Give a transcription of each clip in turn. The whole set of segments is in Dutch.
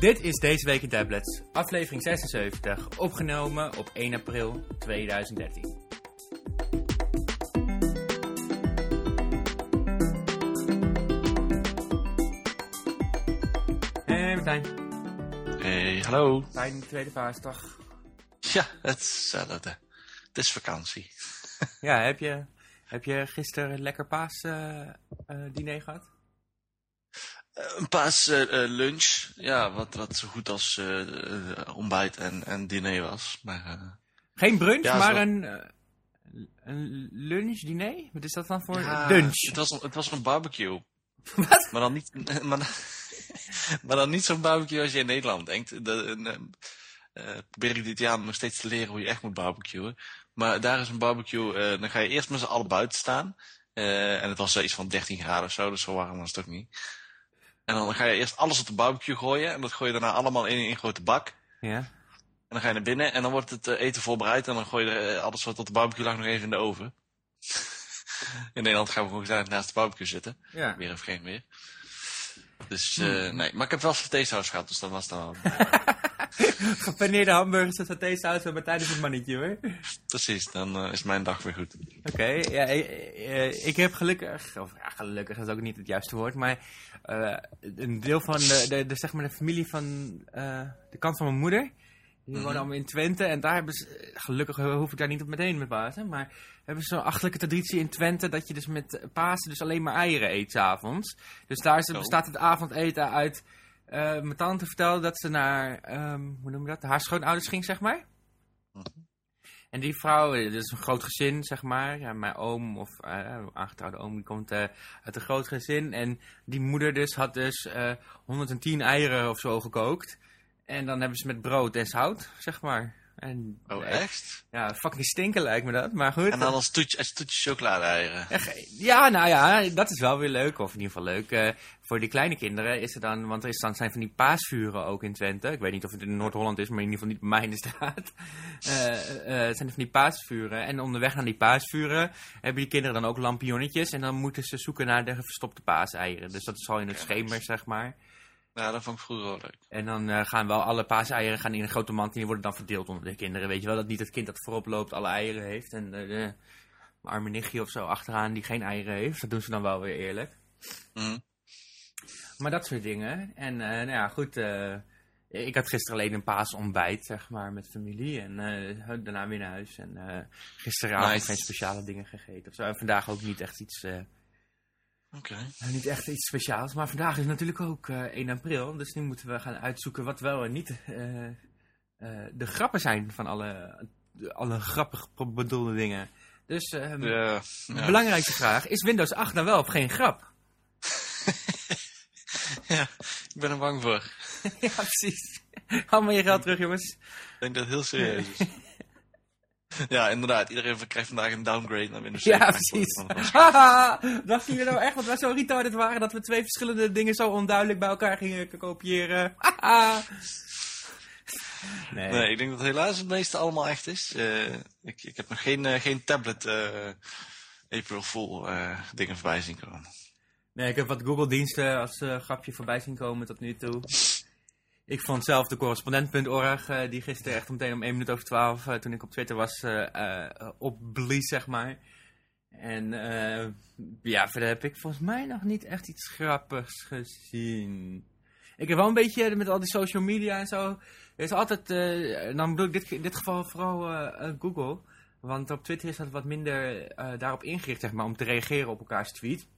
Dit is Deze Week in Tablets, aflevering 76, opgenomen op 1 april 2013. Hey Martijn, Hey, hallo. fijne tweede paasdag. Ja, hetzelfde. Het is vakantie. Ja, heb je, heb je gisteren een lekker paasdiner gehad? Een paas eh, eh, lunch. Ja, wat, wat zo goed als eh, ontbijt en, en diner was. Maar Geen brunch, Ja, maar een, een lunch, diner? Wat is dat dan voor ja, lunch? Het was, een- het was een barbecue. Wat? Maar dan niet, maar, dan- maar dan niet zo'n barbecue als je in Nederland denkt. De, een, probeer ik dit jaar nog steeds te leren hoe je echt moet barbecuen. Maar daar is een barbecue, dan ga je eerst met z'n allen buiten staan. En het was iets van 13 graden of zo, dus zo warm was het ook niet. En dan ga je eerst alles op de barbecue gooien. En dat gooi je daarna allemaal in een grote bak. Ja. En dan ga je naar binnen en dan wordt het eh, eten voorbereid. En dan gooi je eh, alles wat op de barbecue lag nog even in de oven. in Nederland gaan we gewoon gezellig naast de barbecue zitten. ja. Weer of geen weer. Dus eh, nee, maar ik heb wel satésaus gehad, dus dat was dan wel. Gepaneerde hamburgers en satésaus maar tijdens het mannetje hoor. Precies, dan eh, is mijn dag weer goed. Oké, ja, ik, eh, ik heb gelukkig, of ja, gelukkig is ook niet het juiste woord, maar eh, een deel van de, de, de, zeg maar de familie van eh, de kant van mijn moeder, die wonen allemaal in Twente en daar hebben ze, gelukkig hoef ik daar niet op meteen met bazen, maar hebben ze zo'n achterlijke traditie in Twente dat je dus met Pasen dus alleen maar eieren eet 's avonds. Dus daar is, bestaat het avondeten uit, eh, mijn tante vertelde dat ze naar, ehm, hoe noem je dat, haar schoonouders ging zeg maar. Mhm. En die vrouw, eh, dat is een groot gezin, zeg maar. Ja, mijn oom, of eh, aangetrouwde oom, die komt uit een groot gezin. En die moeder dus had dus eh 110 eieren of zo gekookt. En dan hebben ze met brood en zout, zeg maar. En, Oh, echt? Ja, fucking stinken lijkt me dat, maar goed. En dan als toetje, als toetje chocolade-eieren. Ja, nou ja, dat is wel weer leuk. Of in ieder geval leuk. Voor die kleine kinderen is er dan... Want er is dan, zijn van die paasvuren ook in Twente. Ik weet niet of het in Noord-Holland is, maar in ieder geval niet bij mij in de straat. Het zijn van die paasvuren. En onderweg naar die paasvuren hebben die kinderen dan ook lampionnetjes. En dan moeten ze zoeken naar de verstopte paaseieren. Dus dat is al in het schemer, zeg maar. Ja, dat vond ik vroeger wel leuk. En dan gaan wel alle paaseieren gaan in een grote mand en die worden dan verdeeld onder de kinderen. Weet je wel, dat niet het kind dat voorop loopt alle eieren heeft. En de, arme nichtje of zo achteraan die geen eieren heeft. Dat doen ze dan wel weer eerlijk. Mhm. Maar dat soort dingen. En eh, nou ja, goed. eh, ik had gisteren alleen een paasontbijt, zeg maar, met familie. En eh, daarna weer naar huis. En gisteravond Nice. geen speciale dingen gegeten. Of zo. En vandaag ook niet echt iets... Oké. nou, niet echt iets speciaals, maar vandaag is natuurlijk ook eh 1 april. Dus nu moeten we gaan uitzoeken wat wel en niet de grappen zijn van alle, alle grappig bedoelde dingen. Dus ehm, de ja. belangrijkste vraag, is Windows 8 nou wel of geen grap? ja, ik ben er bang voor. ja, precies. Haal maar je geld terug, jongens. Ik denk dat het heel serieus is. ja, inderdaad. Iedereen krijgt vandaag een downgrade naar Windows Ja, 7. precies. Haha, dachten jullie nou echt dat wij zo retarded waren dat we twee verschillende dingen zo onduidelijk bij elkaar gingen kopiëren? Nee. Nee, ik denk dat helaas het meeste allemaal echt is. Eh, ik, ik heb nog geen, eh, geen tablet eh, April Fool dingen voorbij zien komen. Nee, ik heb wat Google-diensten als eh, grapje voorbij zien komen tot nu toe. Ik vond zelf de correspondent.org, eh, die gisteren echt meteen om 1 minuut over 12, eh, toen ik op Twitter was, opblies, zeg maar. En ja, verder heb ik volgens mij nog niet echt iets grappigs gezien. Ik heb wel een beetje met al die social media en zo. Er is altijd, dan bedoel ik dit, in dit geval vooral Google. Want op Twitter is dat wat minder daarop ingericht, zeg maar, om te reageren op elkaars tweet.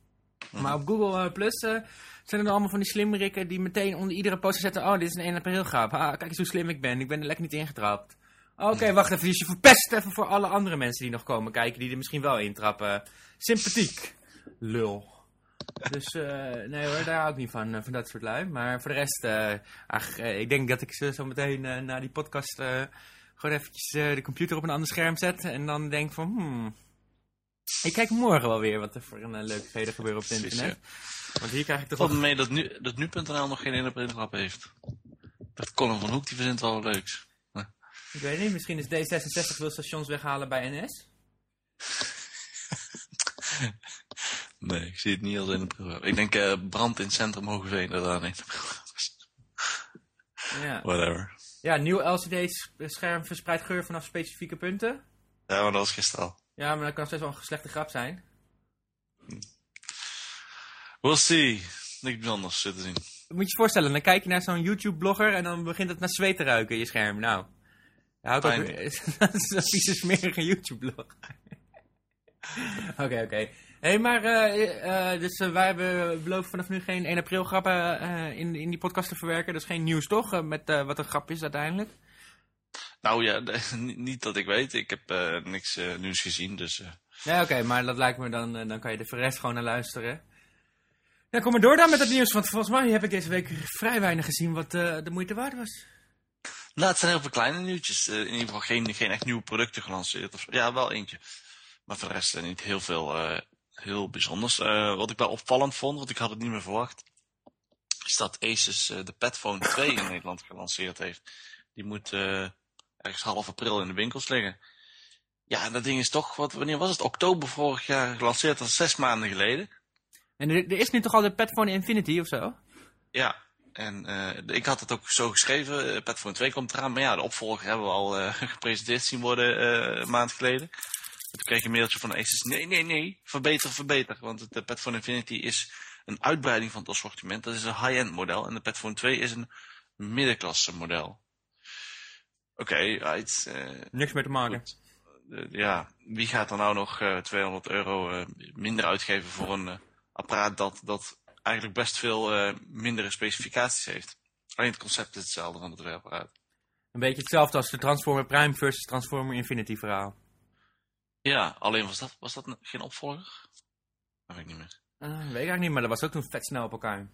Maar op Google eh, Plus eh, zijn er dan allemaal van die slimmerikken die meteen onder iedere post zetten... Oh, dit is een 1 april grap. Ah, kijk eens hoe slim ik ben. Ik ben er lekker niet ingetrapt. Oké, wacht even. Dus je verpest even voor alle andere mensen die nog komen kijken... die er misschien wel intrappen. Sympathiek. Lul. Dus eh, nee hoor, daar hou ik niet van, van dat soort lui. Maar voor de rest, ach, ik denk dat ik ze zo meteen na die podcast... gewoon eventjes de computer op een ander scherm zet... en dan denk van, hmm... Ik kijk morgen wel weer wat er voor een uh, leukheden gebeuren op het Precies, internet. Want hier krijg ik toch wel... me mee dat, nu, dat nu.nl nog geen 1 april grap heeft. Dat Colin van Hoek, die verzint wel leuks. Ik weet niet, misschien is D66 wil stations weghalen bij NS. Nee, ik zie het niet als 1 april grap. Ik denk eh, brand in het centrum Hogeveen, dat daar 1 april grap is. Ja. Whatever. ja, nieuw LCD-scherm verspreidt geur vanaf specifieke punten. Ja, maar dat was gisteren al. Ja, maar dat kan steeds wel een slechte grap zijn. We'll see. Niks bijzonders zitten zien. Moet je je voorstellen, dan kijk je naar zo'n YouTube-blogger en dan begint het naar zweet te ruiken, je scherm. Nou, ja, ook Fijn. dat is een vieze smerige YouTube-blog. Oké, oké. Hé, maar eh, eh, dus eh, wij hebben beloofd vanaf nu geen 1 april grappen eh, in, in die podcast te verwerken. Dus geen nieuws toch, eh, met eh, wat een grap is uiteindelijk. Nou ja, niet- dat ik weet. Ik heb eh, niks eh, nieuws gezien, dus... eh, Ja, oké, maar dat lijkt me dan, dan kan je de rest gewoon naar luisteren. Ja, kom maar door dan met het nieuws, want volgens mij heb ik deze week vrij weinig gezien wat de moeite waard was. Nou, het zijn heel veel kleine nieuwtjes. In ieder geval geen, geen echt nieuwe producten gelanceerd. Of, ja, wel eentje. Maar voor de rest niet heel veel heel bijzonders. Wat ik wel opvallend vond, want ik had het niet meer verwacht, is dat Asus de Padphone 2 in Nederland gelanceerd heeft. Die moet ergens half april in de winkels liggen. Ja, en dat ding is toch, wat, wanneer was het? Oktober vorig jaar gelanceerd, dat is zes maanden geleden. En er, er is nu toch al de Padphone Infinity of zo? Ja, en eh, ik had het ook zo geschreven. eh, Padphone 2 komt eraan. Maar ja, de opvolger hebben we al eh, gepresenteerd zien worden een maand geleden. En toen kreeg ik een mailtje van Asus. Nee, nee, nee. Verbeter, verbeter. Want de Padphone Infinity is een uitbreiding van het assortiment. Dat is een high-end model. En de Padphone 2 is een middenklasse model. Oké, right. eh, Niks meer te maken. goed. Eh, ja, wie gaat er nou nog eh 200 euro eh, minder uitgeven voor een apparaat dat, dat eigenlijk best veel mindere specificaties heeft? Alleen het concept is hetzelfde van het apparaat. Een beetje hetzelfde als de Transformer Prime versus Transformer Infinity verhaal. Ja, alleen was dat, was dat geen opvolger? Dat weet ik niet meer. Eh, weet ik eigenlijk niet, maar dat was ook toen vet snel op elkaar.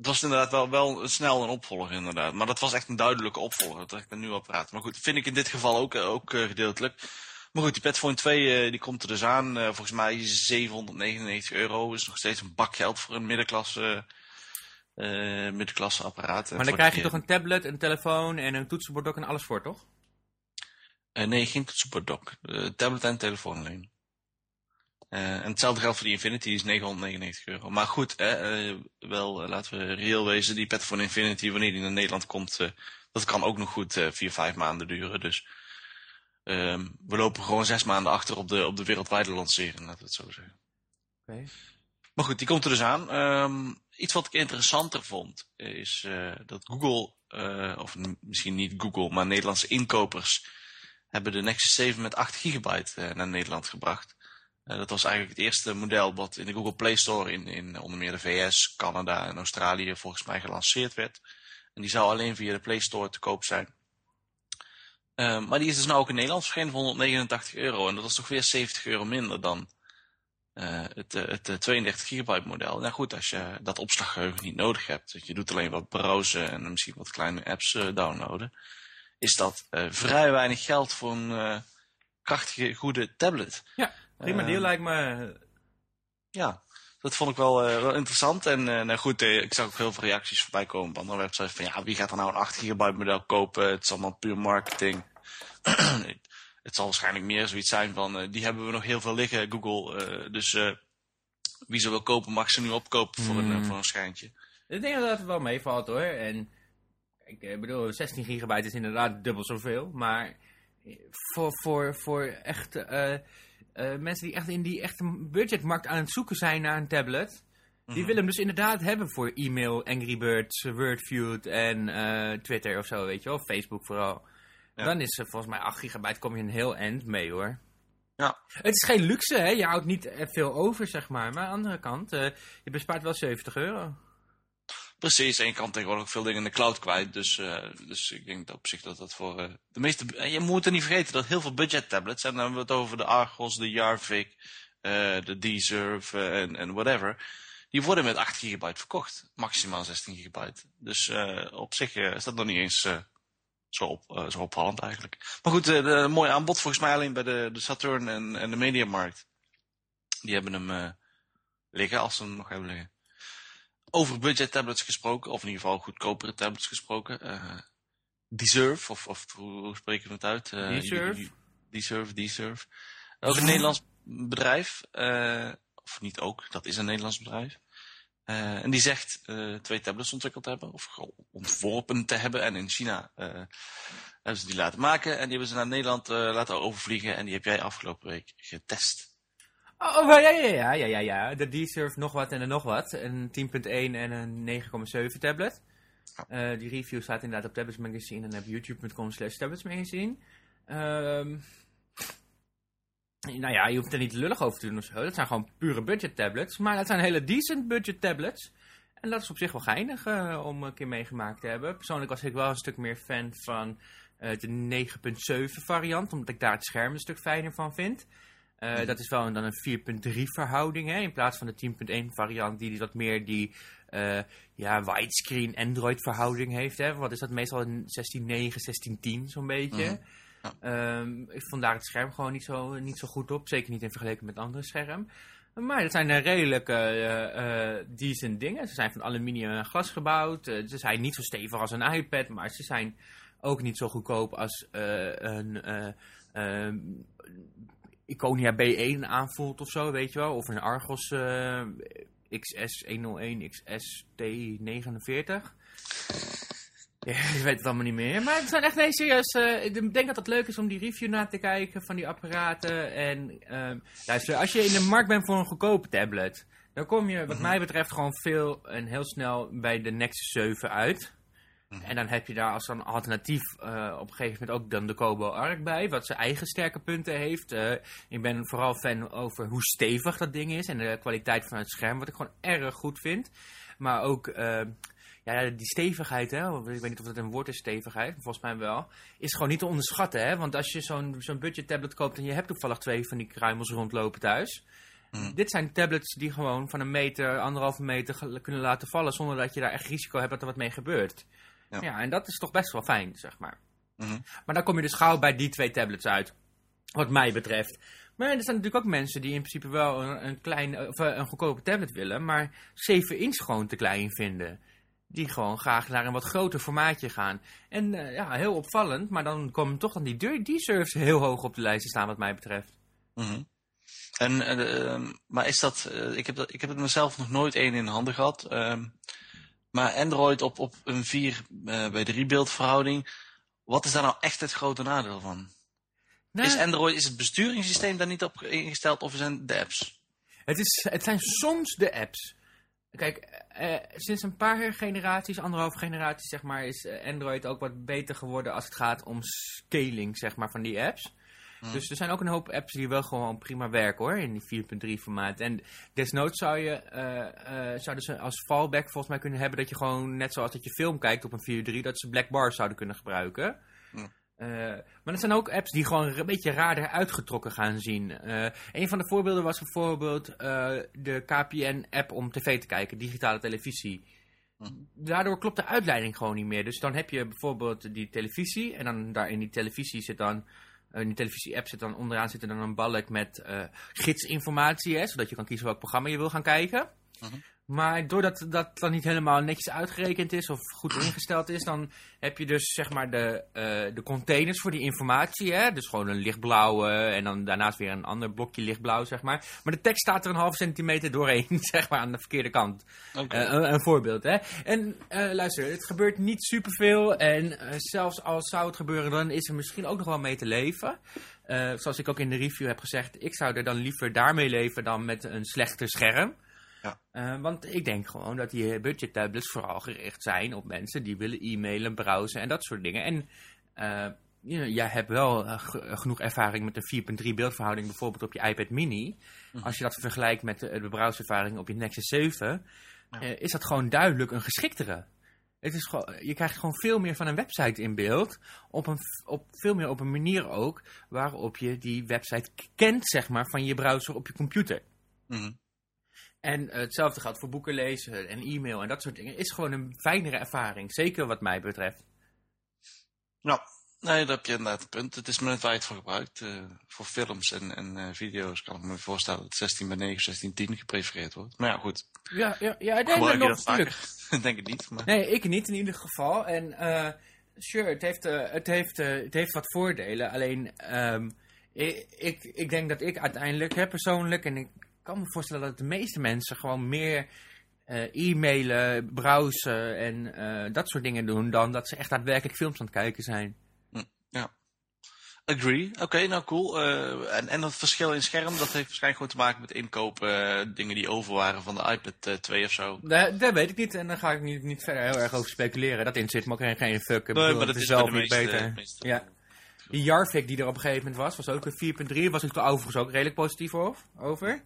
Het was inderdaad wel, wel snel een opvolger, inderdaad. Maar dat was echt een duidelijke opvolger. Dat ik een nieuw apparaat. Maar goed, vind ik in dit geval ook, eh, ook eh, gedeeltelijk. Maar goed, die Padphone 2 eh, die komt er dus aan. Volgens mij 799 euro. is nog steeds een bak geld voor een middenklasse, middenklasse apparaat. Maar dan krijg je toch een tablet, een telefoon en een toetsenbord ook en alles voor, toch? nee, geen toetsenborddock. Tablet en telefoon alleen. Eh, en hetzelfde geldt voor die Infinity, die is 999 euro. Maar goed, hè, eh, wel, eh, laten we reëel wezen, die Padphone Infinity, wanneer die naar Nederland komt, dat kan ook nog goed eh, vier, vijf maanden duren. Dus ehm, we lopen gewoon zes maanden achter op de, op de wereldwijde lancering, laten we het zo zeggen. Oké. Maar goed, die komt er dus aan. Ehm, iets wat ik interessanter vond, is dat Google, of misschien niet Google, maar Nederlandse inkopers, hebben de Nexus 7 met 8 gigabyte naar Nederland gebracht. Eh, dat was eigenlijk het eerste model wat in de Google Play Store in, in onder meer de VS, Canada en Australië volgens mij gelanceerd werd. En die zou alleen via de Play Store te koop zijn. Ehm, maar die is dus nou ook in Nederland verschenen voor 189 euro. En dat is toch weer 70 euro minder dan eh, het, eh, het eh, 32 gigabyte model. Nou goed, als je dat opslaggeheugen niet nodig hebt, dat je doet alleen wat browsen en misschien wat kleine apps downloaden, is dat vrij weinig geld voor een krachtige, goede tablet. Ja, prima deal lijkt me. Ja, dat vond ik wel, eh, wel interessant. En eh, nou goed, eh, ik zag ook heel veel reacties voorbij komen op andere websites van ja, wie gaat er nou een 8 gigabyte model kopen? Het is allemaal puur marketing. het zal waarschijnlijk meer zoiets zijn van, die hebben we nog heel veel liggen, Google. dus wie ze wil kopen, mag ze nu opkopen voor, een, Hmm. voor een schijntje. Ik denk dat het wel meevalt hoor. En ik bedoel, 16 gigabyte is inderdaad dubbel zoveel. Maar voor, voor, voor echt eh, eh, mensen die echt in die echte budgetmarkt aan het zoeken zijn naar een tablet. Die Mhm. willen hem dus inderdaad hebben voor e-mail, Angry Birds, Wordfeud en eh, Twitter of zo, weet je wel. Facebook vooral. Ja. Dan is er volgens mij 8 gigabyte, kom je een heel eind mee hoor. Ja. Het is geen luxe, hè. Je houdt niet eh, veel over, zeg maar. Maar aan de andere kant, eh, je bespaart wel 70 euro. Precies, en je kan tegenwoordig ook veel dingen in de cloud kwijt. Dus, eh, dus ik denk dat op zich dat dat voor eh, de meeste... En je moet er niet vergeten dat heel veel budget tablets, en dan hebben we het over de Argos, de Jarvik, eh, de Deserve en, en whatever, die worden met 8 gigabyte verkocht. Maximaal 16 gigabyte. Dus op zich is dat nog niet eens zo, op, zo opvallend eigenlijk. Maar goed, de, mooi aanbod volgens mij alleen bij de, de Saturn en, en de Mediamarkt. Die hebben hem liggen, als ze hem nog hebben liggen over budget tablets gesproken, of in ieder geval goedkopere tablets gesproken. eh Deserve, of, of hoe, spreken we het uit? Eh, Deserve? Deserve, Deserve. Ook een Nederlands bedrijf, eh, of niet ook, dat is een Nederlands bedrijf. En die zegt twee tablets ontwikkeld te hebben, of ontworpen te hebben. En in China hebben ze die laten maken. En die hebben ze naar Nederland laten overvliegen. En die heb jij afgelopen week getest. Oh, ja, ja, ja, ja, ja, ja. De D-Surf nog wat en er nog wat. Een 10.1 en een 9.7 tablet. Uh, die review staat inderdaad op Tablets Magazine en op youtube.com slash Tablets Magazine. Um, nou ja, je hoeft er niet lullig over te doen of zo. Dat zijn gewoon pure budget tablets. Maar dat zijn hele decent budget tablets. En dat is op zich wel geinig uh, om een keer meegemaakt te hebben. Persoonlijk was ik wel een stuk meer fan van uh, de 9.7 variant. Omdat ik daar het scherm een stuk fijner van vind. Uh, Dat is wel dan een 4.3 verhouding. Hè, in plaats van de 10.1 variant die wat meer die ja, widescreen Android verhouding heeft. Hè. Wat is dat meestal een 16.9, 16.10 zo'n beetje. Mm Um, ik vond daar het scherm gewoon niet zo, niet zo goed op. Zeker niet in vergelijking met andere schermen. Maar het zijn redelijk uh, uh, decent dingen. Ze zijn van aluminium en glas gebouwd. Uh, ze zijn niet zo stevig als een iPad, maar ze zijn ook niet zo goedkoop als een ehm, Iconia B1 aanvoelt of zo, weet je wel. Of een Argos XS101 XST49. Ja, ik weet het allemaal niet meer. Maar het zijn echt, nee, serieus. Uh, ik denk dat het leuk is om die review na te kijken van die apparaten. En uh, luister, als je in de markt bent voor een goedkope tablet, dan kom je, wat mhm. mij betreft, gewoon veel en heel snel bij de Nexus 7 uit. Mhm. En dan heb je daar als een alternatief uh, op een gegeven moment ook dan de Kobo Arc bij, wat zijn eigen sterke punten heeft. Uh, ik ben vooral fan over hoe stevig dat ding is en de kwaliteit van het scherm, wat ik gewoon erg goed vind. Maar ook uh, ja, die stevigheid, hè, ik weet niet of dat een woord is, stevigheid, volgens mij wel, is gewoon niet te onderschatten. Hè? Want als je zo'n zo'n budget tablet koopt en je hebt toevallig twee van die kruimels rondlopen thuis. Hmm. Dit zijn tablets die gewoon van een meter, anderhalve meter kunnen laten vallen zonder dat je daar echt risico hebt dat er wat mee gebeurt. Ja, ja en dat is toch best wel fijn, zeg maar. Hmm. Maar dan kom je dus gauw bij die twee tablets uit, wat mij betreft. Maar er zijn natuurlijk ook mensen die in principe wel een, een, klein, of een goedkope tablet willen, maar 7 inch gewoon te klein vinden die gewoon graag naar een wat groter formaatje gaan. En uh, ja, heel opvallend, maar dan komen toch dan die, die serves heel hoog op de lijst te staan wat mij betreft. Mm -hmm. En, uh, maar is dat, uh, ik, heb dat, ik heb het mezelf nog nooit één in handen gehad. Ehm, maar Android op, op een 4 bij 3 beeldverhouding, wat is daar nou echt het grote nadeel van? Nou, is Android, is het besturingssysteem daar niet op ingesteld of zijn de apps? Het, is, het zijn soms de apps. Kijk, eh, sinds een paar generaties, anderhalf generaties zeg maar, is eh, Android ook wat beter geworden als het gaat om scaling zeg maar, van die apps. Hmm. Dus er zijn ook een hoop apps die wel gewoon prima werken hoor, in die 4.3 formaat. En desnoods zou je, uh, zouden ze als fallback volgens mij kunnen hebben dat je gewoon, net zoals dat je film kijkt op een 4.3, dat ze Black Bar zouden kunnen gebruiken. Hmm. Uh, maar er zijn ook apps die gewoon een beetje raar uitgetrokken gaan zien. Uh, een van de voorbeelden was bijvoorbeeld uh, de KPN-app om tv te kijken, digitale televisie. Hm. Daardoor klopt de uitleiding gewoon niet meer. Dus dan heb je bijvoorbeeld die televisie en dan daar in die televisie zit dan... In die televisie-app zit dan onderaan zit er dan een balk met gidsinformatie, hè, zodat je kan kiezen welk programma je wil gaan kijken. -huh. Maar doordat dat dan niet helemaal netjes uitgerekend is of goed ingesteld is, dan heb je dus zeg maar de, uh, de containers voor die informatie. Hè? Dus gewoon een lichtblauwe en dan daarnaast weer een ander blokje lichtblauw, zeg maar. Maar de tekst staat er een half centimeter doorheen, zeg maar, aan de verkeerde kant. Okay. Uh, een, een, voorbeeld, hè. En uh, luister, het gebeurt niet superveel en zelfs als zou het gebeuren, dan is er misschien ook nog wel mee te leven. zoals ik ook in de review heb gezegd, ik zou er dan liever daarmee leven dan met een slechter scherm. Ja. Uh, want ik denk gewoon dat die budget tablets vooral gericht zijn op mensen die willen e-mailen, browsen en dat soort dingen. En uh, jij hebt wel uh, genoeg ervaring met de 4.3 beeldverhouding bijvoorbeeld op je iPad mini. Mhm. Als je dat vergelijkt met de, de browserervaring op je Nexus 7, ja. is dat gewoon duidelijk een geschiktere. Het is gewoon, je krijgt gewoon veel meer van een website in beeld. Op een, op, veel meer op een manier ook waarop je die website kent, zeg maar, van je browser op je computer. Mm en hetzelfde geldt voor boeken lezen en e-mail en dat soort dingen. Is gewoon een fijnere ervaring. Zeker wat mij betreft. Nou, nee, dat heb je inderdaad een punt. Het is maar net waar je het voor gebruikt. Uh, voor films en, en uh, video's kan ik me voorstellen dat 16 bij 9, 16 10 geprefereerd wordt. Maar ja, goed. Ja, ja, ja ik denk dat nog Ik denk het niet. Maar... Nee, ik niet in ieder geval. En sure, het heeft, het, heeft, het heeft wat voordelen. Alleen, um, ik, ik, ik denk dat ik uiteindelijk, hè, persoonlijk, en ik kan me voorstellen dat de meeste mensen gewoon meer eh, e-mailen, browsen en eh, dat soort dingen doen, dan dat ze echt daadwerkelijk films aan het kijken zijn. Agree. Oké, nou cool. Eh, en, en dat verschil in scherm, dat heeft waarschijnlijk gewoon te maken met inkopen, dingen die over waren van de iPad eh, 2 of zo. Dat, dat weet ik niet en daar ga ik niet, niet verder heel erg over speculeren. Dat zit me ook geen, geen fuck. Nee, bedoel, maar het dat is zelf niet beter. meeste- Ja. Die Jarvik die er op een gegeven moment was, was ook een 4.3. Was ik er overigens ook redelijk positief over.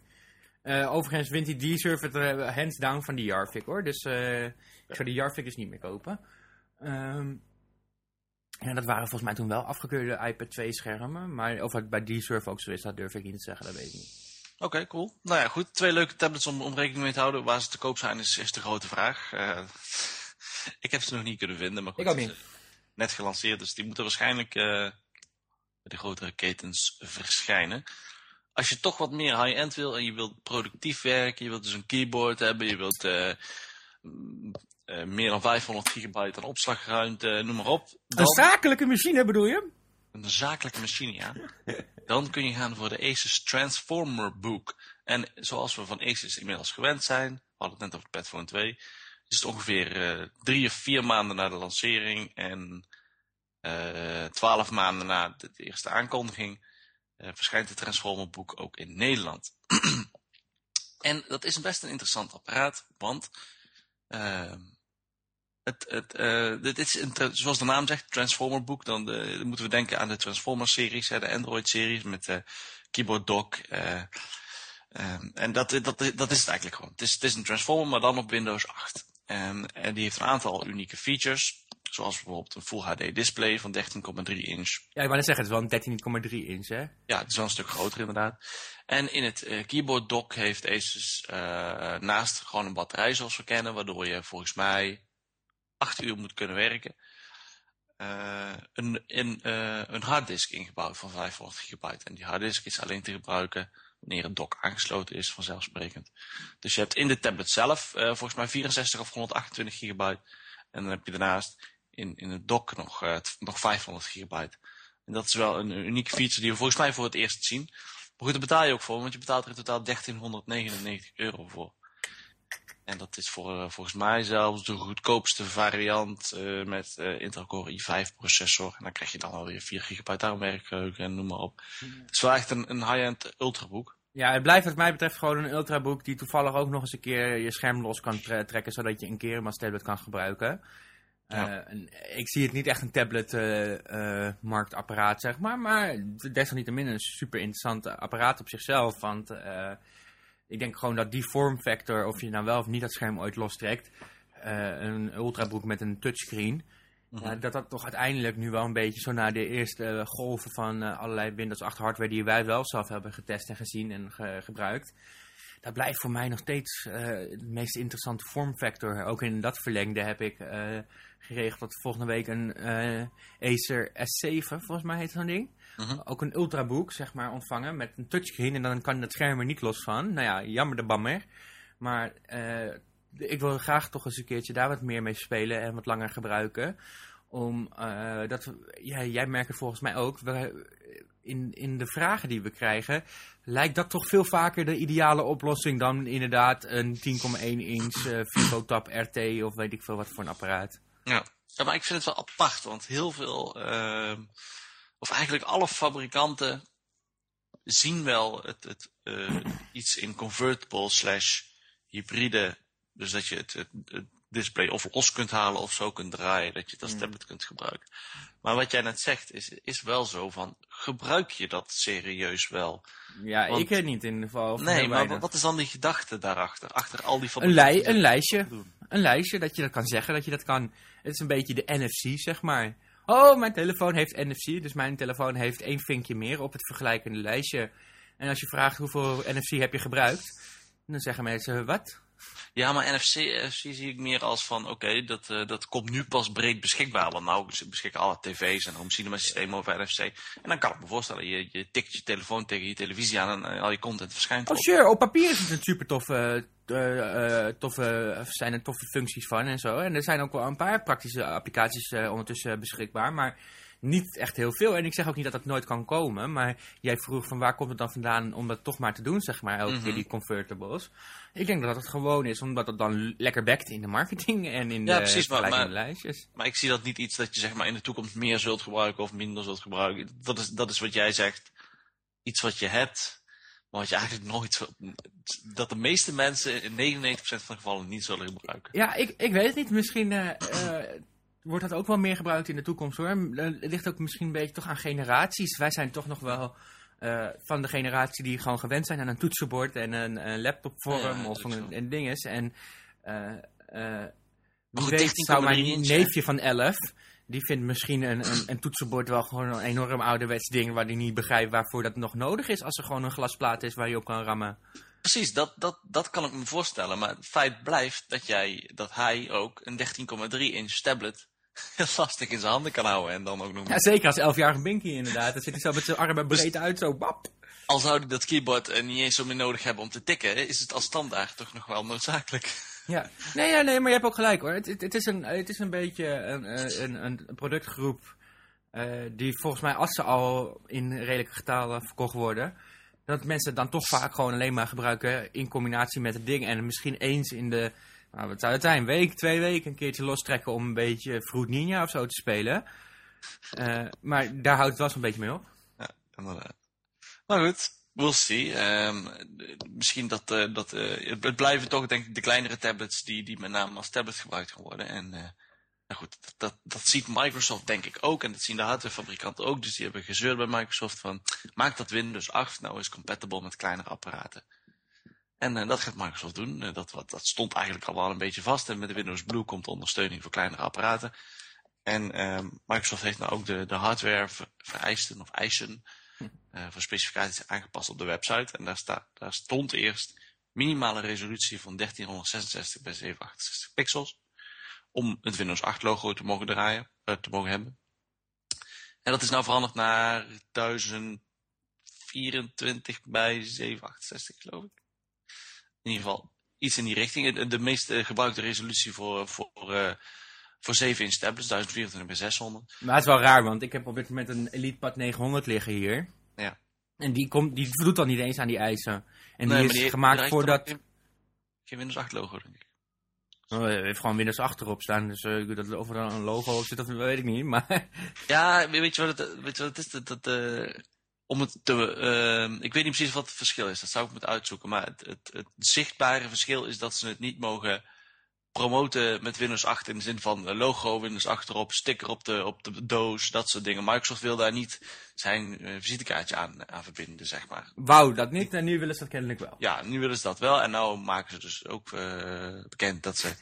Eh, overigens wint die D-Serve het eh, hands down van die Jarvik hoor. Dus eh, ik zou die Jarvik dus niet meer kopen. Ehm, en dat waren volgens mij toen wel afgekeurde iPad 2 schermen. Maar of het bij D-Serve ook zo is, dat durf ik niet te zeggen. Dat weet ik niet. Oké, cool. Nou ja, goed. Twee leuke tablets om, om rekening mee te houden. Waar ze te koop zijn is, is de grote vraag. Eh, ik heb ze nog niet kunnen vinden, maar goed. Ik ook ze niet. Net gelanceerd, dus die moeten waarschijnlijk eh, bij de grotere ketens verschijnen. Als je toch wat meer high-end wil en je wilt productief werken, je wilt dus een keyboard hebben, je wilt eh, mm, eh, meer dan 500 gigabyte aan opslagruimte, noem maar op. Een zakelijke machine bedoel je? een zakelijke machine, ja. Dan kun je gaan voor de Asus Transformer Book. En zoals we van Asus inmiddels gewend zijn, we hadden het net over de Padphone 2, is het ongeveer eh, drie of vier maanden na de lancering en eh, twaalf maanden na de, eerste aankondiging eh, verschijnt de Transformer Book ook in Nederland. en dat is best een interessant apparaat, want ehm, het, het, eh, dit is een, zoals de naam zegt, Transformer Book. Dan, dan moeten we denken aan de Transformer-series, hè, de Android-series met de Keyboard Dock. eh, ehm, en dat, dat, dat is het eigenlijk gewoon. Het is, het is een Transformer, maar dan op Windows 8. En, en die heeft een aantal unieke features. Zoals bijvoorbeeld een Full HD display van 13,3 inch. Ja, ik wou net zeggen, het is wel een 13,3 inch hè. Ja, het is wel een stuk groter inderdaad. En in het eh, keyboard dock heeft Asus eh, naast gewoon een batterij zoals we kennen, waardoor je volgens mij acht uur moet kunnen werken. eh, een, eh, een harddisk ingebouwd van 500 gigabyte. En die harddisk is alleen te gebruiken wanneer het dock aangesloten is, vanzelfsprekend. Dus je hebt in de tablet zelf volgens mij 64 of 128 gigabyte. En dan heb je daarnaast in, in het dock nog, eh, nog 500 gigabyte. En dat is wel een unieke feature die we volgens mij voor het eerst zien. Maar goed, daar betaal je ook voor, want je betaalt er in totaal 1399 euro voor. En dat is voor, eh, volgens mij zelfs de goedkoopste variant eh, met eh Intel Core i5 processor. En dan krijg je dan alweer 4 gigabyte ARM-werkgeheugen en noem maar op. Het is wel echt een, een high-end ultrabook. Ja, het blijft wat mij betreft gewoon een ultrabook die toevallig ook nog eens een keer je scherm los kan tre- trekken, zodat je een keer hem als tablet kan gebruiken. Ja. Eh, en ik zie het niet echt een tablet-marktapparaat, zeg maar, maar desalniettemin een super interessant apparaat op zichzelf, want eh, ik denk gewoon dat die vormfactor, of je nou wel of niet dat scherm ooit lostrekt, eh een ultrabook met een touchscreen, Mhm. dat dat toch uiteindelijk nu wel een beetje zo na de eerste eh, golven van eh, allerlei Windows 8 hardware die wij wel zelf hebben getest en gezien en ge- gebruikt. Dat blijft voor mij nog steeds eh de meest interessante vormfactor. Ook in dat verlengde heb ik eh, geregeld dat volgende week een eh, Acer S7, volgens mij heet zo'n ding. Mhm. Ook een ultrabook, zeg maar, ontvangen met een touchscreen. En dan kan het scherm er niet los van. Nou ja, jammer de bammer. Maar ik wil graag toch eens een keertje daar wat meer mee spelen en wat langer gebruiken. Om eh, dat, ja, jij merkt het volgens mij ook. We, in, in de vragen die we krijgen, lijkt dat toch veel vaker de ideale oplossing dan inderdaad een 10,1 inch eh VivoTab RT of weet ik veel wat voor een apparaat. Ja. maar ik vind het wel apart, want heel veel, ehm, of eigenlijk alle fabrikanten zien wel het, het, eh, iets in convertible slash hybride. Dus dat je het, het display of los kunt halen of zo kunt draaien, dat je het als Mm. tablet kunt gebruiken. Maar wat jij net zegt, is, is wel zo van, gebruik je dat serieus wel? Ja, Want- ik het niet in ieder geval. nee, maar weinig. wat, is dan die gedachte daarachter? Achter al die Een, fabrikanten lij, een lijstje. doen? Een lijstje, dat je dat kan zeggen, dat je dat kan... Het is een beetje de NFC, zeg maar. Oh, mijn telefoon heeft NFC, dus mijn telefoon heeft één vinkje meer op het vergelijkende lijstje. En als je vraagt hoeveel NFC heb je gebruikt, dan zeggen mensen, wat? Ja, maar NFC, NFC zie ik meer als van, oké, dat, eh, dat komt nu pas breed beschikbaar. Want nou beschikken alle tv's en home cinema systemen over NFC. En dan kan ik me voorstellen, je, je tikt je telefoon tegen je televisie aan en eh, al je content verschijnt Oh, erop. sure, op papier is het een super toffe, eh, eh, toffe, zijn er toffe functies van en zo. En er zijn ook wel een paar praktische applicaties eh, ondertussen beschikbaar, maar niet echt heel veel. En ik zeg ook niet dat dat nooit kan komen. Maar jij vroeg van waar komt het dan vandaan om dat toch maar te doen, zeg maar, elke keer die convertibles. Ik denk dat het gewoon is omdat het dan lekker bekt in de marketing en in Ja, de precies, maar- maar- lijstjes. Maar ik zie dat niet iets dat je zeg maar in de toekomst meer zult gebruiken of minder zult gebruiken. Dat is, dat is wat jij zegt. Iets wat je hebt, maar wat je eigenlijk nooit... Dat de meeste mensen in 99% van de gevallen niet zullen gebruiken. Ja, ik, ik weet het niet. Misschien eh, eh, wordt dat ook wel meer gebruikt in de toekomst hoor. Eh, Het ligt ook misschien een beetje toch aan generaties. Wij zijn toch nog wel eh, van de generatie die gewoon gewend zijn aan een toetsenbord en een, een laptopvorm Ja, of is een, een dinges. En eh eh wie weet 13,3 zou mijn inch, hè? neefje van 11, die vindt misschien een, een, een toetsenbord wel gewoon een enorm ouderwets ding waar die niet begrijpt waarvoor dat nog nodig is als er gewoon een glasplaat is waar je op kan rammen. Precies, dat, dat, dat kan ik me voorstellen. Maar het feit blijft dat, jij, dat hij ook een 13,3 inch tablet lastig in zijn handen kan houden. En dan ook nog... Ja, zeker als 11-jarige Binky inderdaad. Dan zit hij zo met zijn armen breed uit, zo bap. Al zou hij dat keyboard eh, niet eens zo meer nodig hebben om te tikken, is het als standaard toch nog wel noodzakelijk. Ja, nee, ja, nee, maar je hebt ook gelijk hoor. Het, het, het is, een, het is een beetje een, eh, een, een productgroep eh, die volgens mij, als ze al in redelijke getalen verkocht worden, dat mensen het dan toch vaak gewoon alleen maar gebruiken in combinatie met het ding. En misschien eens in de, nou, wat zou het zijn, week, twee weken een keertje lostrekken om een beetje Fruit Ninja of zo te spelen. Eh, maar daar houdt het wel zo'n beetje mee op. Ja, inderdaad. Maar goed, we'll see. Eh, misschien dat, eh, dat eh, het, het blijven toch denk ik de kleinere tablets die, die met name als tablet gebruikt gaan worden. En nou goed, dat, dat, dat ziet Microsoft denk ik ook en dat zien de hardwarefabrikanten ook. Dus die hebben gezeurd bij Microsoft van, maak dat Windows 8 nou eens compatible met kleinere apparaten. En eh, dat gaat Microsoft doen. Eh, dat, wat, dat stond eigenlijk al wel een beetje vast. En met de Windows Blue komt ondersteuning voor kleinere apparaten. En ehm, Microsoft heeft nou ook de, de hardware ver- vereisten of eisen eh, voor specificaties aangepast op de website. En daar, staat, daar stond eerst minimale resolutie van 1366 bij 768 pixels. Om het Windows 8 logo te mogen draaien, te mogen hebben. En dat is nou veranderd naar 1024 bij 768 geloof ik. In ieder geval iets in die richting. De, de meest eh, gebruikte resolutie voor, voor, eh, voor 7 inch tablets, 1024 bij 600. Maar het is wel raar, want ik heb op dit moment een ElitePad 900 liggen hier. Ja. En die, komt, die voldoet dan niet eens aan die eisen. En Nee, die is die- gemaakt die voor dat... Geen, Windows 8 logo, denk ik. Oh, hij heeft gewoon Windows 8 erop staan, dus eh, dat, er dan een logo op zit, of weet ik niet. Maar Ja, weet je wat het, weet je wat het is? Dat, dat, om het te, eh, ik weet niet precies wat het verschil is, dat zou ik moeten uitzoeken. Maar het, het, het zichtbare verschil is dat ze het niet mogen promoten met Windows 8 in de zin van eh, logo, Windows 8 erop, sticker op de, op de doos, dat soort dingen. Microsoft wil daar niet zijn eh, visitekaartje aan, aan verbinden, zeg maar. wou dat niet, en nu willen ze dat kennelijk wel. Ja, nu willen ze dat wel. En nou maken ze dus ook eh, bekend dat ze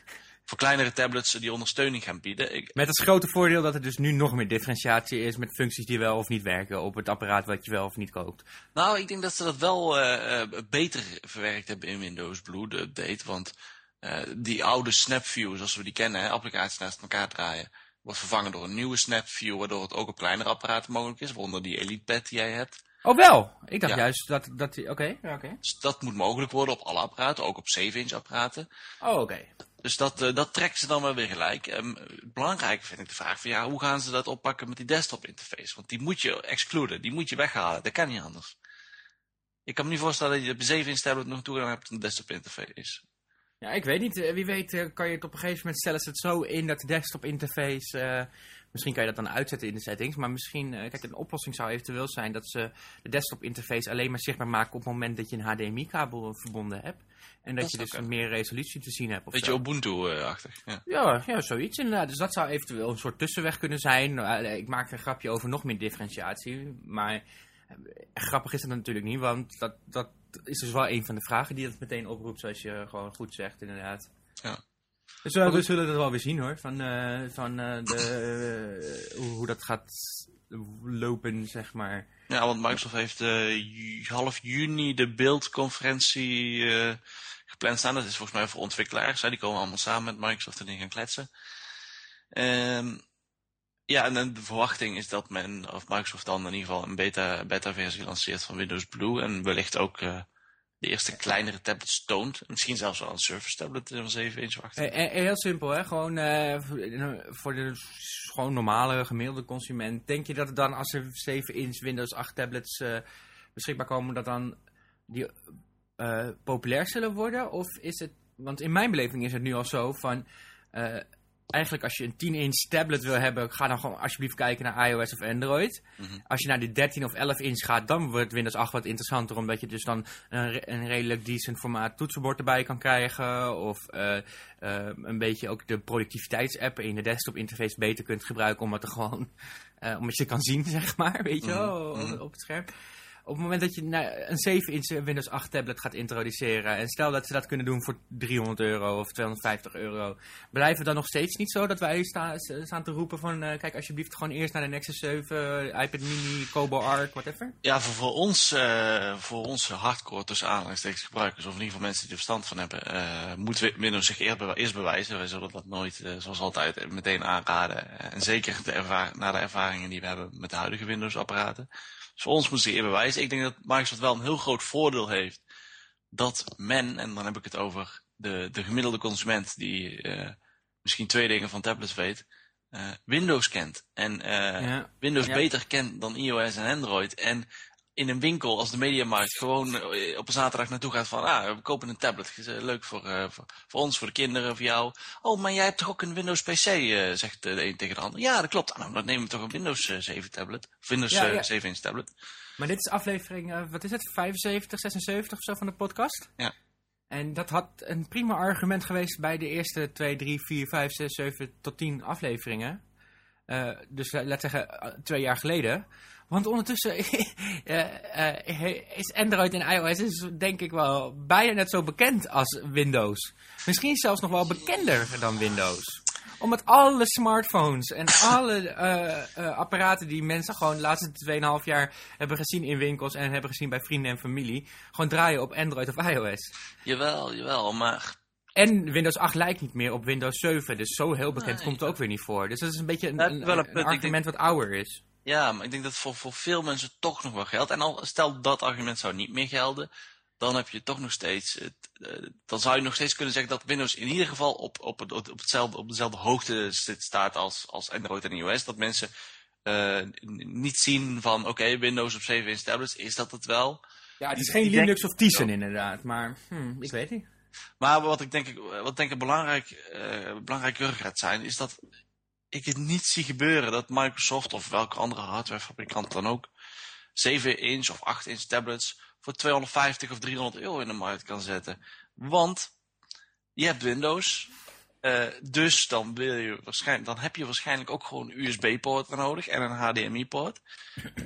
voor kleinere tablets die ondersteuning gaan bieden. Ik, Met het grote voordeel dat er dus nu nog meer differentiatie is met functies die wel of niet werken op het apparaat wat je wel of niet koopt. Nou, ik denk dat ze dat wel eh, eh, beter verwerkt hebben in Windows Blue, de update. Want eh, die oude SnapView, zoals we die kennen, hè, applicaties naast elkaar draaien, wordt vervangen door een nieuwe SnapView, waardoor het ook op kleinere apparaten mogelijk is, waaronder die ElitePad die jij hebt. Oh wel, ik dacht Ja. juist dat... dat Oké, ja, oké. Dus dat moet mogelijk worden op alle apparaten, ook op 7-inch apparaten. Oh, oké. Dus dat, eh, dat trekt ze dan wel weer gelijk. Ehm belangrijk vind ik de vraag van ja, hoe gaan ze dat oppakken met die desktop interface? Want die moet je excluden, die moet je weghalen. Dat kan niet anders. Ik kan me niet voorstellen dat je op een 7 inch tablet nog toegang hebt tot een desktop interface. Ja, ik weet niet. Eh, Wie weet eh, kan je het op een gegeven moment stellen ze het zo in dat de desktop interface... eh, misschien kan je dat dan uitzetten in de settings, maar misschien... eh, kijk, een oplossing zou eventueel zijn dat ze de desktop interface alleen maar zichtbaar maken op het moment dat je een HDMI-kabel verbonden hebt. En dat, Dat je dus kunnen. meer resolutie te zien hebt. Of Beetje. Ubuntu-achtig. Ja. Ja, ja, zoiets inderdaad. Dus dat zou eventueel een soort tussenweg kunnen zijn. Eh, ik maak een grapje over nog meer differentiatie. Maar eh, grappig is dat natuurlijk niet, want dat, dat is dus wel een van de vragen die het meteen oproept, zoals je gewoon goed zegt inderdaad. Ja. Dus we zullen het wel weer zien hoor, van, eh, van eh, de, eh, hoe, dat gaat lopen, zeg maar. ja, want Microsoft heeft ju- half juni de beeldconferentie gepland staan. Dat is volgens mij voor ontwikkelaars. Hè. Die komen allemaal samen met Microsoft en die gaan kletsen. Ehm, ja, en de verwachting is dat men, of Microsoft dan in ieder geval een beta, beta versie lanceert van Windows Blue. En wellicht ook de eerste kleinere tablets toont. Misschien zelfs wel een Surface tablet van 7 inch wacht. Eh, eh, heel simpel, hè? Gewoon eh, voor- de gewoon normale, gemiddelde consument. Denk je dat het dan, als er 7 inch Windows 8 tablets eh, beschikbaar komen, dat dan die eh, populair zullen worden? Of is het, want in mijn beleving is het nu al zo van, eh, eigenlijk als je een 10 inch tablet wil hebben, ga dan gewoon alsjeblieft kijken naar iOS of Android. Mhm. Als je naar de 13 of 11 inch gaat, dan wordt Windows 8 wat interessanter, omdat je dus dan een, re- een redelijk decent formaat toetsenbord erbij kan krijgen. Of eh, eh, een beetje ook de productiviteitsapp in de desktop interface beter kunt gebruiken, omdat, er gewoon, eh, omdat je het kan zien, zeg maar, weet je wel, Mhm, mhm. op, op het scherm. Op het moment dat je een 7-inch Windows 8 tablet gaat introduceren, en stel dat ze dat kunnen doen voor 300 euro of 250 euro, blijven we dan nog steeds niet zo dat wij sta- staan te roepen van, eh, kijk alsjeblieft gewoon eerst naar de Nexus 7, iPad mini, Kobo Arc, whatever? Ja, voor, ons, eh, voor onze hardcore tussen aanhalingstekens gebruikers, of in ieder geval mensen die er verstand van hebben, eh moet Wi- Windows zich eerst, bewijzen. Wij zullen dat nooit, eh, zoals altijd, eh, meteen aanraden. En zeker de erva- na de ervaringen die we hebben met de huidige Windows-apparaten. Voor ons bewijzen. Ik denk dat Microsoft wel een heel groot voordeel heeft dat men, en dan heb ik het over de, de gemiddelde consument die eh, misschien twee dingen van tablets weet, eh, Windows kent. En eh, ja. Windows Ja. beter kent dan iOS en Android. En in een winkel als de Mediamarkt gewoon eh, op een zaterdag naartoe gaat van... Ah, we kopen een tablet. Eh, Leuk voor, eh, voor, voor ons, voor de kinderen, voor jou. Oh, maar jij hebt toch ook een Windows PC, eh, zegt de een tegen de ander. Ja, dat klopt. Nou, dan nemen we toch een Windows eh, 7 tablet. Of Windows Ja, eh, ja. 7 inch tablet. Maar dit is aflevering, eh, wat is het, 75, 76 of zo van de podcast? Ja. En dat had een prima argument geweest bij de eerste 2, 3, 4, 5, 6, 7 tot 10 afleveringen. Dus laat zeggen, twee jaar geleden. Want ondertussen eh, eh, is Android en iOS is denk ik wel bijna net zo bekend als Windows. Misschien zelfs nog wel bekender dan Windows omdat alle smartphones en alle eh, eh, apparaten die mensen gewoon de laatste 2,5 jaar hebben gezien in winkels en hebben gezien bij vrienden en familie, gewoon draaien op Android of iOS. Jawel, jawel, maar... En Windows 8 lijkt niet meer op Windows 7, dus zo heel bekend Nee. komt het ook weer niet voor. Dus dat is een beetje een, een- een een argument wat ouder is. Ja, maar ik denk dat voor, voor veel mensen toch nog wel geldt. En al stel dat argument zou niet meer gelden, dan heb je toch nog steeds, het, eh, dan zou je nog steeds kunnen zeggen dat Windows in ieder geval op, op, het- op, hetzelfde, op dezelfde hoogte zit- staat als, als Android en iOS. Dat mensen eh, niet zien van, oké, Windows op 7 inch tablets, is dat het wel? Ja, het is Ik geen denk- Linux of Tizen inderdaad, maar hm, ik weet niet. Maar wat ik denk, wat denk ik belangrijk, eh belangrijker gaat zijn, is dat ik het niet zie gebeuren dat Microsoft of welke andere hardwarefabrikant dan ook 7 inch of 8 inch tablets voor 250 of 300 euro in de markt kan zetten. Want je hebt Windows, eh, dus dan, wil je waarschijnlijk, dan heb je waarschijnlijk ook gewoon een USB-poort nodig en een HDMI-poort.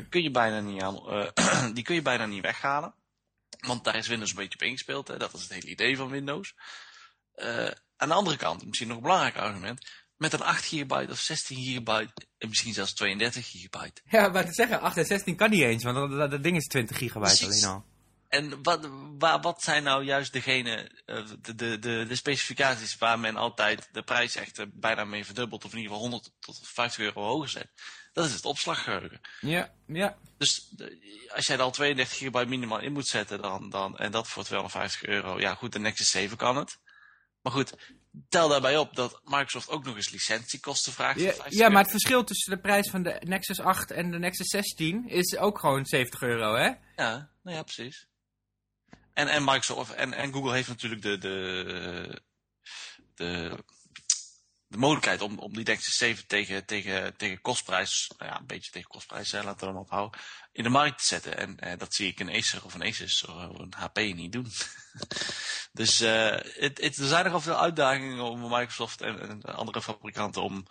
kun je bijna niet aan, eh, die kun je bijna niet weghalen. Want daar is Windows een beetje op ingespeeld. Hè? Dat is het hele idee van Windows. Eh, aan de andere kant, misschien nog een belangrijk argument. Met een 8 gigabyte of 16 gigabyte en misschien zelfs 32 gigabyte. Ja, maar te zeggen, 8 en 16 kan niet eens, want dat, dat, dat ding is 20 gigabyte Precies. alleen al. En wat, waar, wat zijn nou juist degene, eh, de, de, de, de specificaties waar men altijd de prijs echt eh, bijna mee verdubbelt, of in ieder geval 100 tot 50 euro hoger zet? Dat is het opslaggeheugen. Ja, ja. Dus de- als jij er al 32 gigabyte minimaal in moet zetten, dan, dan, en dat voor 250 euro, ja goed, de Nexus 7 kan het. Maar goed, tel daarbij op dat Microsoft ook nog eens licentiekosten vraagt. Ja, van 50 ja, maar het verschil tussen de prijs van de Nexus 8 en de Nexus 16 is ook gewoon 70 euro, hè? Ja, nou ja, precies. En, en Microsoft en, en Google heeft natuurlijk de, de, de, de mogelijkheid om, om die Nexus 7 tegen, tegen, tegen kostprijs, nou ja, een beetje tegen kostprijs, hè, laten we dan ophouden, in de markt te zetten. En eh, dat zie ik een Acer of een Asus of een HP niet doen. dus eh, het, het, er zijn nogal veel uitdagingen om Microsoft en, en andere fabrikanten om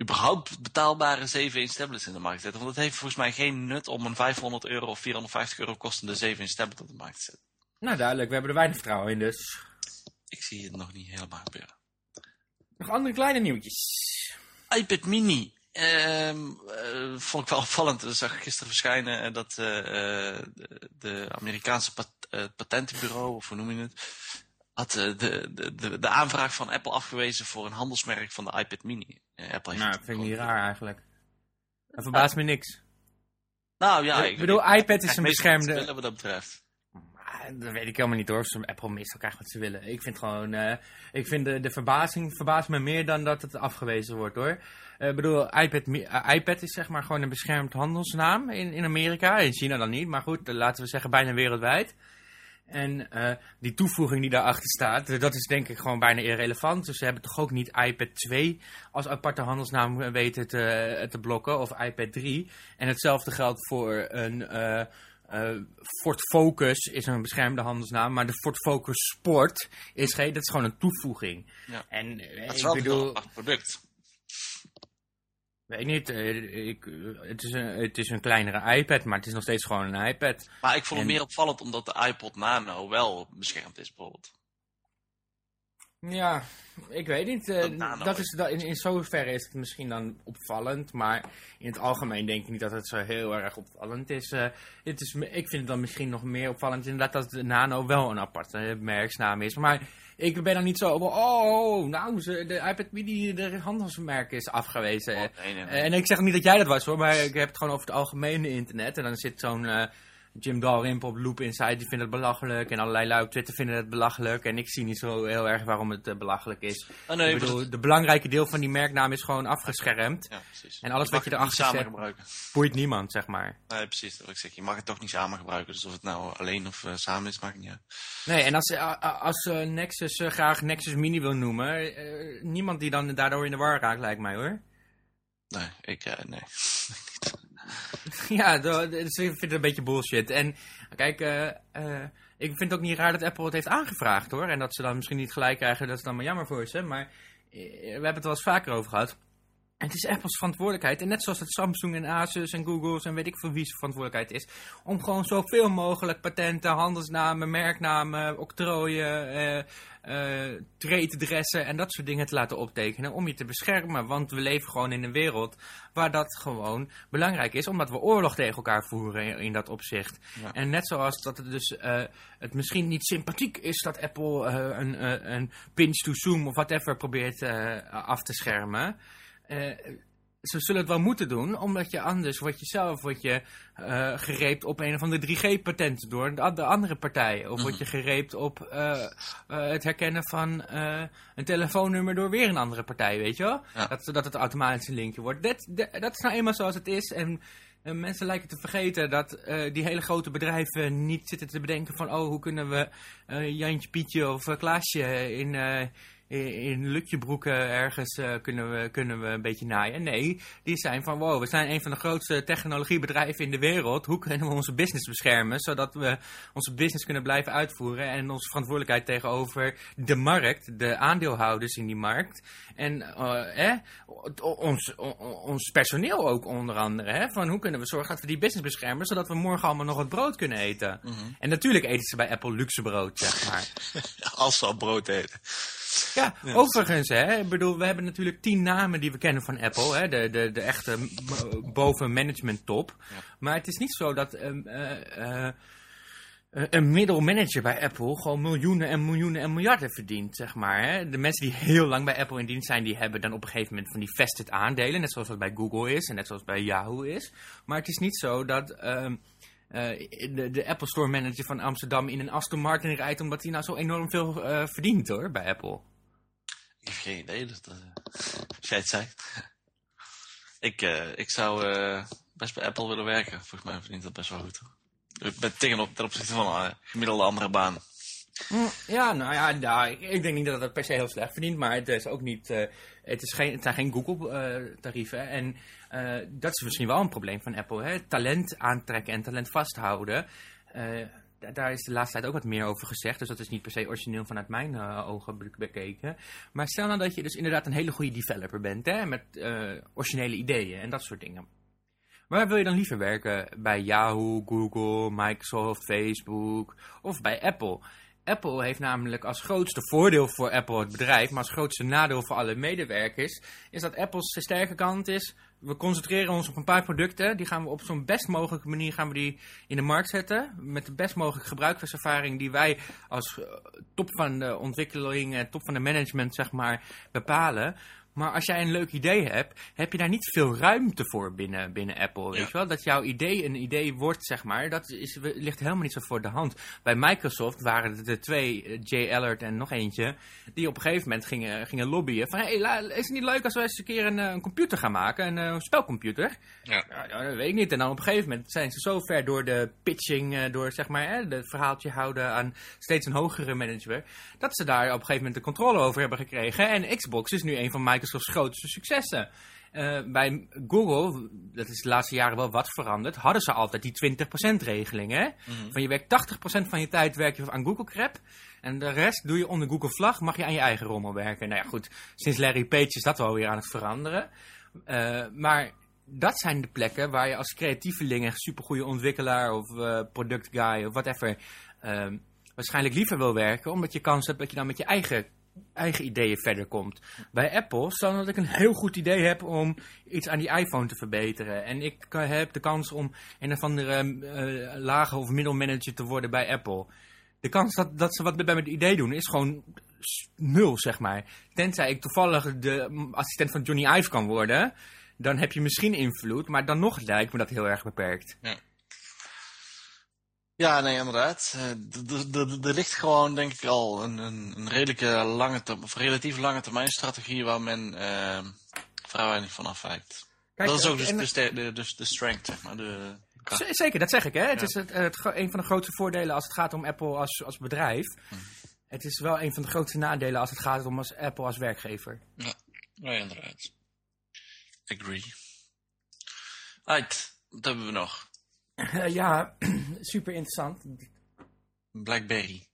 überhaupt betaalbare 7-inch tablets in de markt te zetten. Want het heeft volgens mij geen nut om een 500 euro of 450 euro kostende 7-inch tablet op de markt te zetten. Nou, duidelijk. We hebben er weinig vertrouwen in, dus. Ik zie het nog niet helemaal gebeuren. Nog andere kleine nieuwtjes. iPad mini. ehm, eh, vond ik wel opvallend. Dat zag ik gisteren verschijnen eh, dat eh, eh, de, de Amerikaanse pat, patentenbureau, of hoe noem je het, had de, de, de, de aanvraag van Apple afgewezen voor een handelsmerk van de iPad mini. Apple heeft Nou, het vind ik niet raar eigenlijk. Dat verbaast me niks. Nou ja, ik bedoel, iPad is een beschermde... willen wat dat betreft. Dat weet ik helemaal niet hoor. Of ze Apple meestal krijgt wat ze willen. Ik vind gewoon, uh, ik vind de, de verbazing verbaast me meer dan dat het afgewezen wordt hoor. Ik uh, bedoel, iPad, uh, iPad is zeg maar gewoon een beschermd handelsnaam in, in Amerika. In China dan niet, maar goed, laten we zeggen bijna wereldwijd. En die toevoeging die daarachter staat, dat is denk ik gewoon bijna irrelevant. Dus ze hebben toch ook niet iPad 2 als aparte handelsnaam weten te, te blokken, of iPad 3. En hetzelfde geldt voor een uh, Ford Focus, is een beschermde handelsnaam, maar de Ford Focus Sport is, geen, dat is gewoon een toevoeging. Ja. En Dat is ik wel bedoel... een product. Weet niet, eh, ik, eh, het, is een, het is een kleinere iPad, maar het is nog steeds gewoon een iPad. Maar ik vond het En- meer opvallend omdat de iPod Nano wel beschermd is, bijvoorbeeld. Ja, ik weet niet. eh, Dat is, dat, in, in zoverre is het misschien dan opvallend, maar in het algemeen denk ik niet dat het zo heel erg opvallend is. Eh, het is ik vind het dan misschien nog meer opvallend inderdaad dat de Nano wel een aparte merksnaam is. Maar ik ben dan niet zo, oh, nou, ze- de iPad Mini, de handelsmerk is afgewezen. Oh, nee, nee, nee. En ik zeg niet dat jij dat was hoor, maar ik heb het gewoon over het algemene internet. En dan zit zo'n eh, Jim Dalrymple op Loop Inside, die vindt het belachelijk. En allerlei lui op Twitter vinden het belachelijk. En ik zie niet zo heel erg waarom het eh, belachelijk is. oh, nee, ik bedoel, de belangrijke deel van die merknaam is gewoon afgeschermd. ja, precies. En alles Je wat je erachter samen zet- gebruiken. Boeit niemand, zeg maar. Nee, precies. Dat ik zeg. Je mag het toch niet samen gebruiken. Dus of het nou alleen of eh, samen is, maakt niet uit. Nee, en als, eh, als Nexus graag Nexus Mini wil noemen, niemand die dan daardoor in de war raakt, lijkt mij hoor. Nee, ik, nee. Ja, dus ik vind het een beetje bullshit. En kijk, eh, eh, ik vind het ook niet raar dat Apple het heeft aangevraagd hoor. En dat ze dan misschien niet gelijk krijgen, dat is dan maar jammer voor ze. Maar eh, we hebben het wel eens vaker over gehad. En het is Apple's verantwoordelijkheid. En net zoals het Samsung en Asus en Google's en weet ik veel wie zijn verantwoordelijkheid is. Om gewoon zoveel mogelijk patenten, handelsnamen, merknamen, octrooien, eh, eh, en dat soort dingen te laten optekenen. Om je te beschermen. Want we leven gewoon in een wereld waar dat gewoon belangrijk is. Omdat we oorlog tegen elkaar voeren in, in dat opzicht. Ja. En net zoals dat het dus eh, het misschien niet sympathiek is dat Apple eh, een, eh, een pinch to zoom of whatever probeert af te schermen. Eh, ze zullen het wel moeten doen, omdat je anders wordt je zelf wordt je, eh, gereept op een of andere 3G-patent door de, de andere partij. Of word je gereept op eh, het herkennen van een telefoonnummer door weer een andere partij, weet je wel? Ja. Dat, dat het automatisch een linkje wordt. Dat, dat, dat is nou eenmaal zoals het is en... mensen lijken te vergeten dat die hele grote bedrijven niet zitten te bedenken van... oh, hoe kunnen we Jantje, Pietje of Klaasje in, in, lutjebroeken ergens eh, kunnen, we, kunnen we een beetje naaien. Nee, die zijn van wow, we zijn een van de grootste technologiebedrijven in de wereld. Hoe kunnen we onze business beschermen, zodat we onze business kunnen blijven uitvoeren en onze verantwoordelijkheid tegenover de markt, de aandeelhouders in die markt en eh, eh, ons, ons personeel ook onder andere. Hè, van hoe kunnen we zorgen dat we die business beschermen, zodat we morgen allemaal nog wat brood kunnen eten. Mhm. En natuurlijk eten ze bij Apple luxe brood, zeg maar. Als ze al brood eten. Ja, overigens, hè, ik bedoel, we hebben natuurlijk tien namen die we kennen van Apple, hè, de, de, de echte boven management top. Ja. Maar het is niet zo dat ehm, eh, eh, een middelmanager bij Apple gewoon miljoenen en miljoenen en miljarden verdient, zeg maar. Hè. De mensen die heel lang bij Apple in dienst zijn, die hebben dan op een gegeven moment van die vested aandelen, net zoals dat bij Google is en net zoals bij Yahoo is. Maar het is niet zo dat... ehm, eh, de, de Apple Store manager van Amsterdam in een Aston Martin rijdt omdat hij nou zo enorm veel eh, verdient hoor, bij Apple. Ik heb geen idee, dat, eh, als jij het zegt. Ik, eh, ik zou eh, best bij Apple willen werken. Volgens mij verdient dat best wel goed. Ik ben tegenop ten opzichte van een gemiddelde andere baan. Ja, nou ja, nou, ik, denk niet dat het per se heel slecht verdient, maar het is ook niet, eh, het, is geen, het zijn geen Google-tarieven. en eh, dat is misschien wel een probleem van Apple, hè? talent aantrekken en talent vasthouden. Eh, da- daar is de laatste tijd ook wat meer over gezegd, dus dat is niet per se origineel vanuit mijn eh, ogen be- bekeken. Maar stel nou dat je dus inderdaad een hele goede developer bent, hè, met eh, originele ideeën en dat soort dingen. Waar wil je dan liever werken? Bij Yahoo, Google, Microsoft, Facebook of bij Apple? Apple heeft namelijk als grootste voordeel voor Apple het bedrijf, maar als grootste nadeel voor alle medewerkers, is dat Apple's sterke kant is, we concentreren ons op een paar producten, die gaan we op zo'n best mogelijke manier gaan we die in de markt zetten, met de best mogelijke gebruikerservaring die wij als eh, top van de ontwikkeling en top van de management zeg maar bepalen. Maar als jij een leuk idee hebt, heb je daar niet veel ruimte voor binnen, binnen Apple. Weet je wel? Dat jouw idee een idee wordt, zeg maar, dat is, ligt helemaal niet zo voor de hand. Bij Microsoft waren er twee, eh, Jay Allard en nog eentje, die op een gegeven moment gingen, gingen lobbyen van, hey, is het niet leuk als we eens een keer een, eh, een computer gaan maken, een eh, spelcomputer? Ja. Dat weet ik niet. En dan op een gegeven moment zijn ze zo ver door de pitching, door zeg maar hè, het verhaaltje houden aan steeds een hogere manager, dat ze daar op een gegeven moment de controle over hebben gekregen. En Xbox is nu een van Microsoft's grootste successen. Eh, bij Google, dat is de laatste jaren wel wat veranderd, hadden ze altijd die 20% regeling. Hè? Mhm. Van je werkt 80% van je tijd werk je aan Google Crap. En de rest doe je onder Google vlag, mag je aan je eigen rommel werken. Nou ja, goed, sinds Larry Page is dat wel weer aan het veranderen. Eh, maar dat zijn de plekken waar je als creatieveling, supergoeie ontwikkelaar of eh product guy of whatever, ehm, waarschijnlijk liever wil werken. Omdat je kans hebt dat je dan met je eigen, eigen ideeën verder komt. Bij Apple, stel dat ik een heel goed idee heb om iets aan die iPhone te verbeteren. En ik heb de kans om een of andere eh, lage of middelmanager te worden bij Apple. De kans dat, dat ze wat bij mijn idee doen is gewoon nul, zeg maar. Tenzij ik toevallig de assistent van Johnny Ive kan worden, dan heb je misschien invloed, maar dan nog lijkt me dat heel erg beperkt. Nee, inderdaad. Eh, Er ligt gewoon, denk ik, al een, een, een redelijke lange of relatief lange termijn strategie waar men eh, vrij weinig van afwijkt. Kijk, dat is ook eh, dus en- de, ster- de, de, de strength, zeg maar. De, Zeker, dat zeg ik. Hè? Het Ja. is het, het, gro- een van de grootste voordelen als het gaat om Apple als, als bedrijf. Mhm. Het is wel een van de grootste nadelen als het gaat om als Apple als werkgever. Ja, inderdaad. Agree. Right, wat hebben we nog? Eh, ja, super interessant. Blackberry.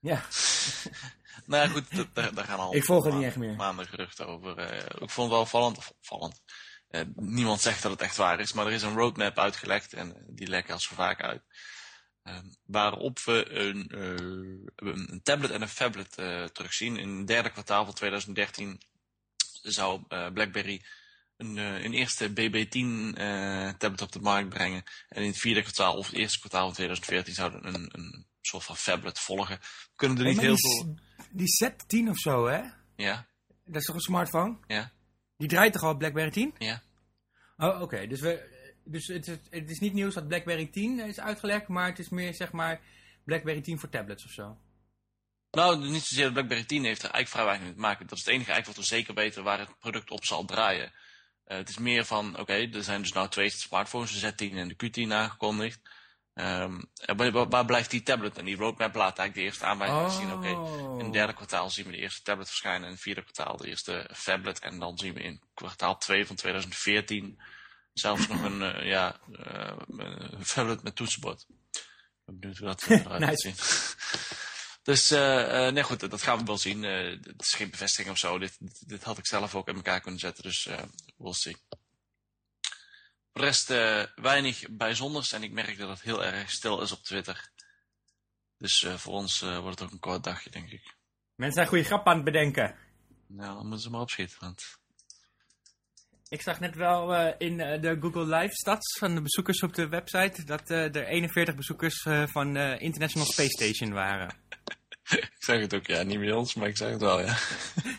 Ja, Nou ja, goed, daar, daar gaan al Ik volg het niet maanden- echt meer. maanden geruchten over. eh, ik vond het wel opvallend. of opvallend. Eh, niemand zegt dat het echt waar is, maar er is een roadmap uitgelekt en die lekken als zo vaak uit. Ehm, waarop we een, een tablet en een phablet terugzien. In het derde kwartaal van 2013 zou eh, BlackBerry een, eh, een eerste BB10 eh, tablet op de markt brengen. En in het vierde kwartaal of het eerste kwartaal van 2014 zouden een, een soort van phablet volgen. We kunnen er niet heel veel... die Z10 of zo, hè? Ja, Dat is toch een smartphone? ja, Die draait toch al BlackBerry 10? ja. Oh, oké. Dus, we, dus het, is, het is niet nieuws dat BlackBerry 10 is uitgelekt, maar het is meer zeg maar BlackBerry 10 voor tablets of zo. Nou, niet zozeer de BlackBerry 10 heeft er eigenlijk vrij weinig mee te maken. Dat is het enige eigenlijk wat we zeker weten waar het product op zal draaien. Eh, het is meer van, oké, er zijn dus nou twee smartphones, de Z10 en de Q10 aangekondigd. Ehm, waar, blijft die tablet? En die roadmap laat eigenlijk de eerste aanwijzing zien. Oké, Oh. in het derde kwartaal zien we de eerste tablet verschijnen. In het vierde kwartaal de eerste phablet. En dan zien we in kwartaal 2 van 2014 zelfs nog een, eh, ja, eh, een phablet met toetsenbord. Ik ben benieuwd hoe dat eruit gaat Nice. zien. Dus, eh, eh, nee goed, dat gaan we wel zien. Eh, het is geen bevestiging of zo. Dit, dit, dit had ik zelf ook in elkaar kunnen zetten, dus eh we'll see. Voor de rest weinig bijzonders en ik merk dat het heel erg stil is op Twitter. Dus eh, voor ons eh, wordt het ook een kort dagje, denk ik. Mensen zijn goede grap aan het bedenken. Nou, dan moeten ze maar opschieten, want... Ik zag net wel eh, in de Google Live stats van de bezoekers op de website dat eh, er 41 bezoekers eh, van eh, International Space Station waren. Ik zeg het ook, ja, niet bij ons, maar ik zeg het wel, ja.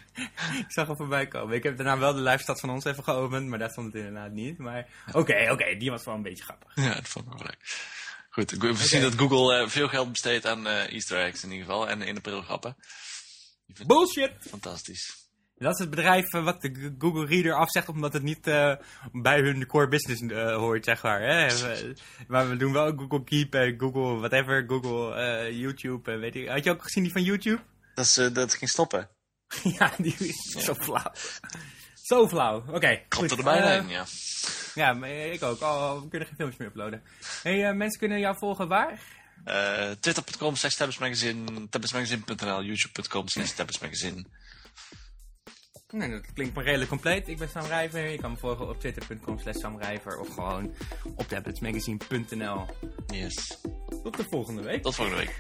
Ik zag er voorbij komen. Ik heb daarna wel de live van ons even geopend, maar daar stond het inderdaad niet. Maar oké, oké, die was wel een beetje grappig. Ja, dat vond ik wel leuk. Goed, we zien dat Google eh, veel geld besteedt aan eh, easter eggs in ieder geval. En in april grappen. Bullshit! fantastisch. Dat is het bedrijf eh, wat de Google Reader afzegt omdat het niet eh, bij hun core business eh, hoort, zeg maar. Hè? We- maar we doen wel Google Keep, en Google whatever, Google YouTube, en weet ik. Had je ook gezien die van YouTube? Dat, is, eh, dat ging stoppen. ja, die is zo flauw. Zo flauw. Oké, Komt goed. er bijna ja. Ja, maar ik ook. Oh, we kunnen geen filmpjes meer uploaden. Hey, mensen kunnen jou volgen waar? Twitter.com slash tabletsmagazine.nl, youtube.com slash. Nee, dat klinkt maar redelijk compleet. Ik ben Sam Rijver. Je kan me volgen op twitter.com slash Sam Rijver of gewoon op tabletsmagazine.nl. Yes. Tot de volgende week. Tot volgende week.